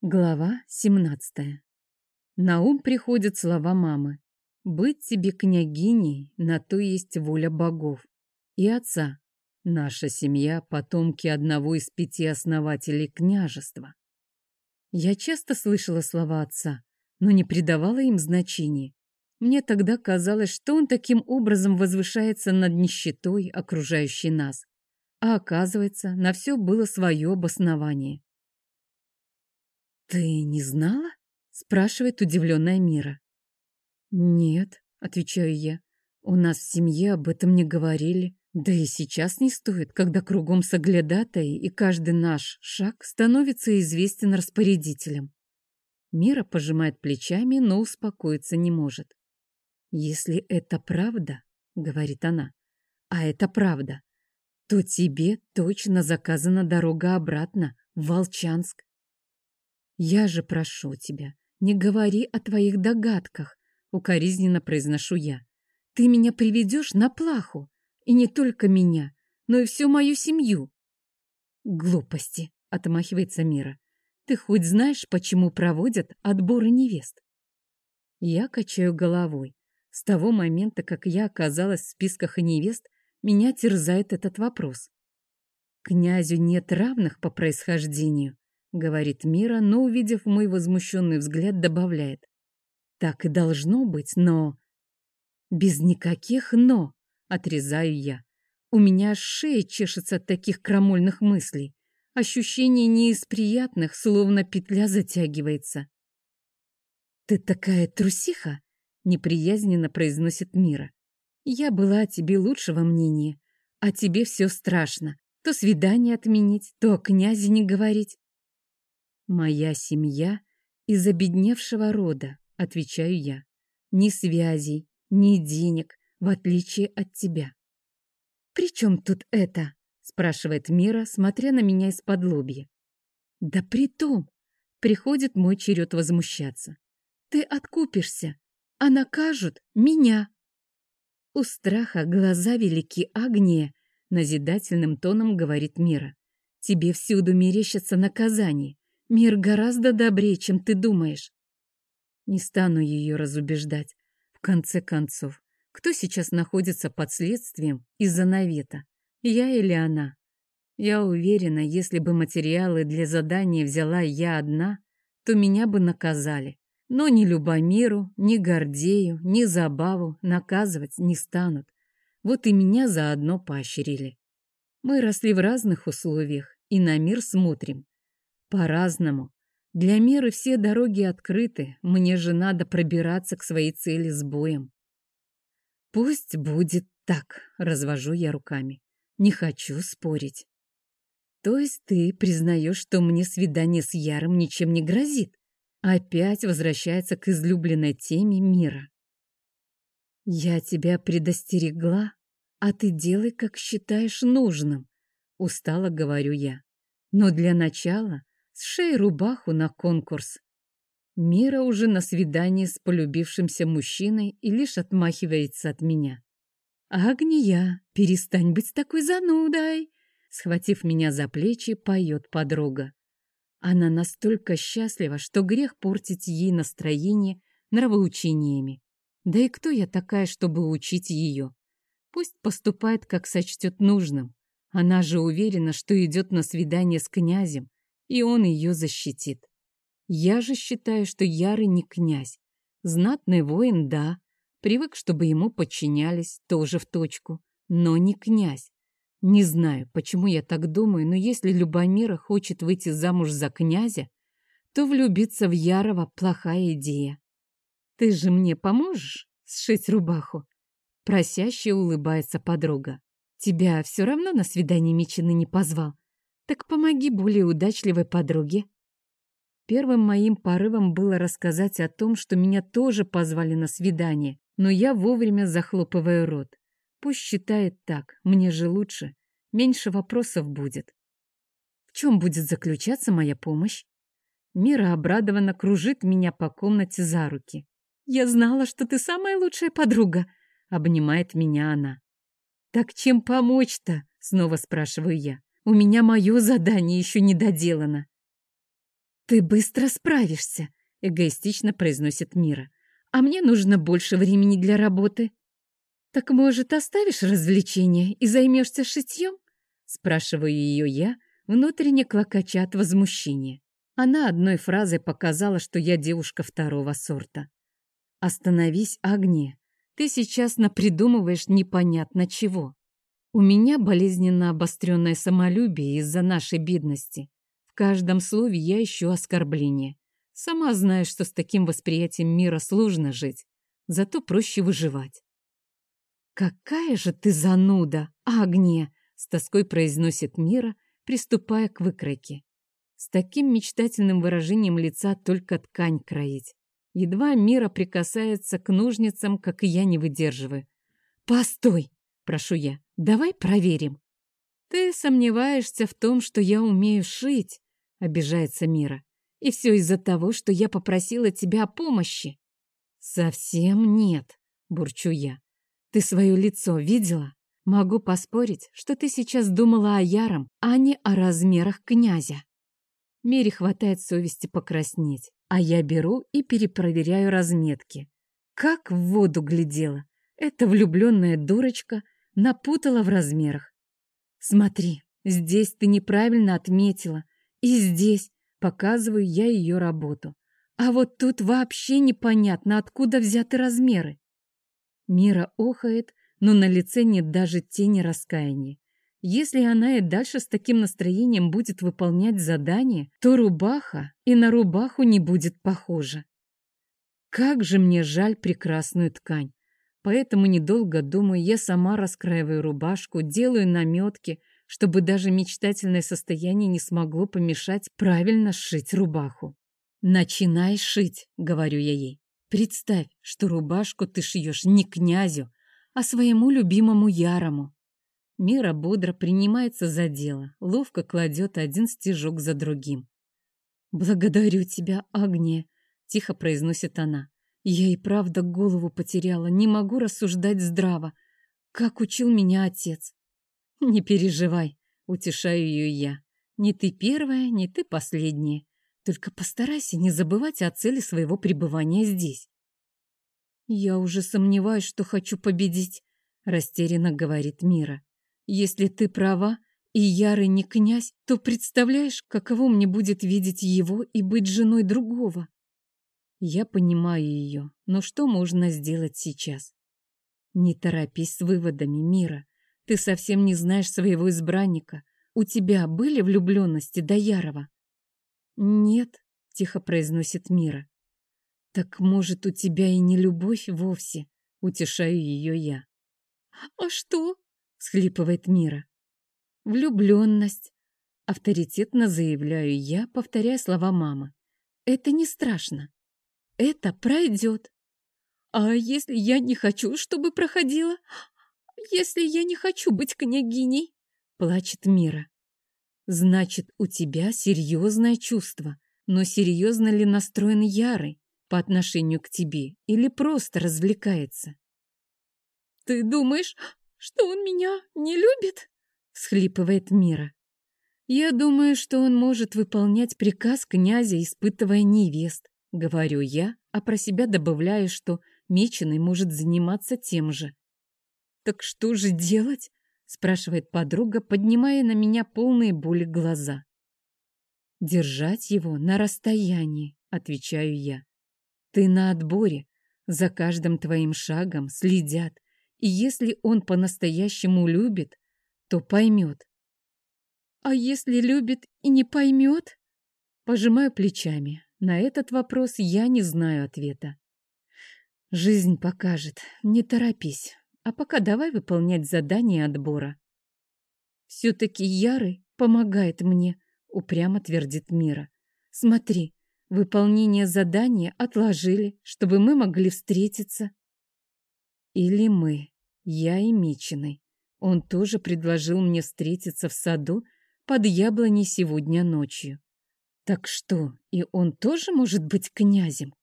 Глава 17. На ум приходят слова мамы. «Быть тебе княгиней, на то есть воля богов». И отца. «Наша семья — потомки одного из пяти основателей княжества». Я часто слышала слова отца, но не придавала им значения. Мне тогда казалось, что он таким образом возвышается над нищетой, окружающей нас. А оказывается, на все было свое обоснование. «Ты не знала?» — спрашивает удивленная Мира. «Нет», — отвечаю я, — «у нас в семье об этом не говорили. Да и сейчас не стоит, когда кругом соглядатаи, и каждый наш шаг становится известен распорядителям». Мира пожимает плечами, но успокоиться не может. «Если это правда, — говорит она, — а это правда, то тебе точно заказана дорога обратно, в Волчанск. «Я же прошу тебя, не говори о твоих догадках», — укоризненно произношу я. «Ты меня приведешь на плаху, и не только меня, но и всю мою семью». «Глупости», — отмахивается Мира. «Ты хоть знаешь, почему проводят отборы невест?» Я качаю головой. С того момента, как я оказалась в списках невест, меня терзает этот вопрос. Князю нет равных по происхождению, — говорит Мира, но, увидев мой возмущенный взгляд, добавляет. «Так и должно быть, но...» «Без никаких «но», — отрезаю я. У меня шея чешется от таких крамольных мыслей. Ощущение не из приятных, словно петля затягивается. «Ты такая трусиха!» — неприязненно произносит Мира. «Я была о тебе лучшего мнения, а тебе все страшно. То свидание отменить, то о князе не говорить. «Моя семья из обедневшего рода», — отвечаю я. «Ни связей, ни денег, в отличие от тебя». «При чем тут это?» — спрашивает Мира, смотря на меня из-под лобья. «Да при том!» — приходит мой черед возмущаться. «Ты откупишься, а накажут меня!» У страха глаза велики Агния, назидательным тоном говорит Мира. «Тебе всюду мерещатся наказания. Мир гораздо добрее, чем ты думаешь. Не стану ее разубеждать. В конце концов, кто сейчас находится под следствием из-за навета? Я или она? Я уверена, если бы материалы для задания взяла я одна, то меня бы наказали. Но ни Любомиру, ни Гордею, ни Забаву наказывать не станут. Вот и меня заодно поощрили. Мы росли в разных условиях и на мир смотрим по-разному. Для меры все дороги открыты, мне же надо пробираться к своей цели с боем. Пусть будет так, развожу я руками. Не хочу спорить. То есть ты признаешь, что мне свидание с Яром ничем не грозит? Опять возвращается к излюбленной теме мира. Я тебя предостерегла, а ты делай, как считаешь нужным, устало говорю я. Но для начала Сшей рубаху на конкурс. Мира уже на свидании с полюбившимся мужчиной и лишь отмахивается от меня. «Агния, перестань быть такой занудой!» Схватив меня за плечи, поет подруга. Она настолько счастлива, что грех портить ей настроение нравоучениями. Да и кто я такая, чтобы учить ее? Пусть поступает, как сочтет нужным. Она же уверена, что идет на свидание с князем, и он ее защитит. Я же считаю, что Яры не князь. Знатный воин, да, привык, чтобы ему подчинялись, тоже в точку, но не князь. Не знаю, почему я так думаю, но если Любомира хочет выйти замуж за князя, то влюбиться в Ярова – плохая идея. Ты же мне поможешь сшить рубаху? Просяще улыбается подруга. Тебя все равно на свидание Мичины не позвал. Так помоги более удачливой подруге. Первым моим порывом было рассказать о том, что меня тоже позвали на свидание, но я вовремя захлопываю рот. Пусть считает так, мне же лучше, меньше вопросов будет. В чем будет заключаться моя помощь? Мира обрадованно кружит меня по комнате за руки. «Я знала, что ты самая лучшая подруга!» — обнимает меня она. «Так чем помочь-то?» — снова спрашиваю я. У меня мое задание еще не доделано. «Ты быстро справишься», — эгоистично произносит Мира. «А мне нужно больше времени для работы». «Так, может, оставишь развлечения и займешься шитьем?» Спрашиваю ее я, внутренне клокоча от возмущения. Она одной фразой показала, что я девушка второго сорта. «Остановись, Агния. Ты сейчас напридумываешь непонятно чего. У меня болезненно обостренное самолюбие из-за нашей бедности. В каждом слове я ищу оскорбление. Сама знаешь, что с таким восприятием мира сложно жить, зато проще выживать. «Какая же ты зануда, Агния!» — с тоской произносит Мира, приступая к выкройке. С таким мечтательным выражением лица только ткань кроить. Едва Мира прикасается к ножницам, как и я не выдерживаю. «Постой!» — прошу я. «Давай проверим». «Ты сомневаешься в том, что я умею шить?» — обижается Мира. «И все из-за того, что я попросила тебя о помощи». «Совсем нет», — бурчу я. «Ты свое лицо видела? Могу поспорить, что ты сейчас думала о Яром, а не о размерах князя». Мере хватает совести покраснеть, а я беру и перепроверяю разметки. Как в воду глядела. Эта влюбленная дурочка напутала в размерах. Смотри, здесь ты неправильно отметила. И здесь показываю я ее работу. А вот тут вообще непонятно, откуда взяты размеры. Мира охает, но на лице нет даже тени раскаяния. Если она и дальше с таким настроением будет выполнять задание, то рубаха и на рубаху не будет похожа. Как же мне жаль прекрасную ткань. Поэтому, недолго думаю, я сама раскраиваю рубашку, делаю наметки, чтобы даже мечтательное состояние не смогло помешать правильно сшить рубаху. «Начинай шить», — говорю я ей. «Представь, что рубашку ты шьешь не князю, а своему любимому Ярому. Мира бодро принимается за дело, ловко кладет один стежок за другим. «Благодарю тебя, Агния», — тихо произносит она. «Я и правда голову потеряла, не могу рассуждать здраво, как учил меня отец». «Не переживай», — утешаю ее я. «Не ты первая, не ты последняя. Только постарайся не забывать о цели своего пребывания здесь». «Я уже сомневаюсь, что хочу победить», — растерянно говорит Мира. Если ты права, и Ярый не князь, то представляешь, каково мне будет видеть его и быть женой другого? Я понимаю ее, но что можно сделать сейчас? Не торопись с выводами мира. Ты совсем не знаешь своего избранника. У тебя были влюбленности до Ярова? Нет, тихо произносит Мира. Так может, у тебя и не любовь вовсе? Утешаю ее я. А что? — схлипывает Мира. «Влюбленность», — авторитетно заявляю я, повторяя слова мамы. «Это не страшно. Это пройдет. А если я не хочу, чтобы проходило? Если я не хочу быть княгиней?» — плачет Мира. «Значит, у тебя серьезное чувство. Но серьезно ли настроен Ярый по отношению к тебе или просто развлекается?» «Ты думаешь, что он меня не любит?» — всхлипывает Мира. «Я думаю, что он может выполнять приказ князя, испытывая невест», — говорю я, а про себя добавляю, что Меченый может заниматься тем же. «Так что же делать?» — спрашивает подруга, поднимая на меня полные боли глаза. «Держать его на расстоянии», — отвечаю я. «Ты на отборе, за каждым твоим шагом следят, и если он по-настоящему любит, то поймет. А если любит и не поймет? Пожимаю плечами. На этот вопрос я не знаю ответа. Жизнь покажет. Не торопись. А пока давай выполнять задание отбора. Все-таки Ярый помогает мне, упрямо твердит Мира. Смотри, выполнение задания отложили, чтобы мы могли встретиться. Или мы, я и Мичиной. Он тоже предложил мне встретиться в саду под яблоней сегодня ночью. Так что, и он тоже может быть князем?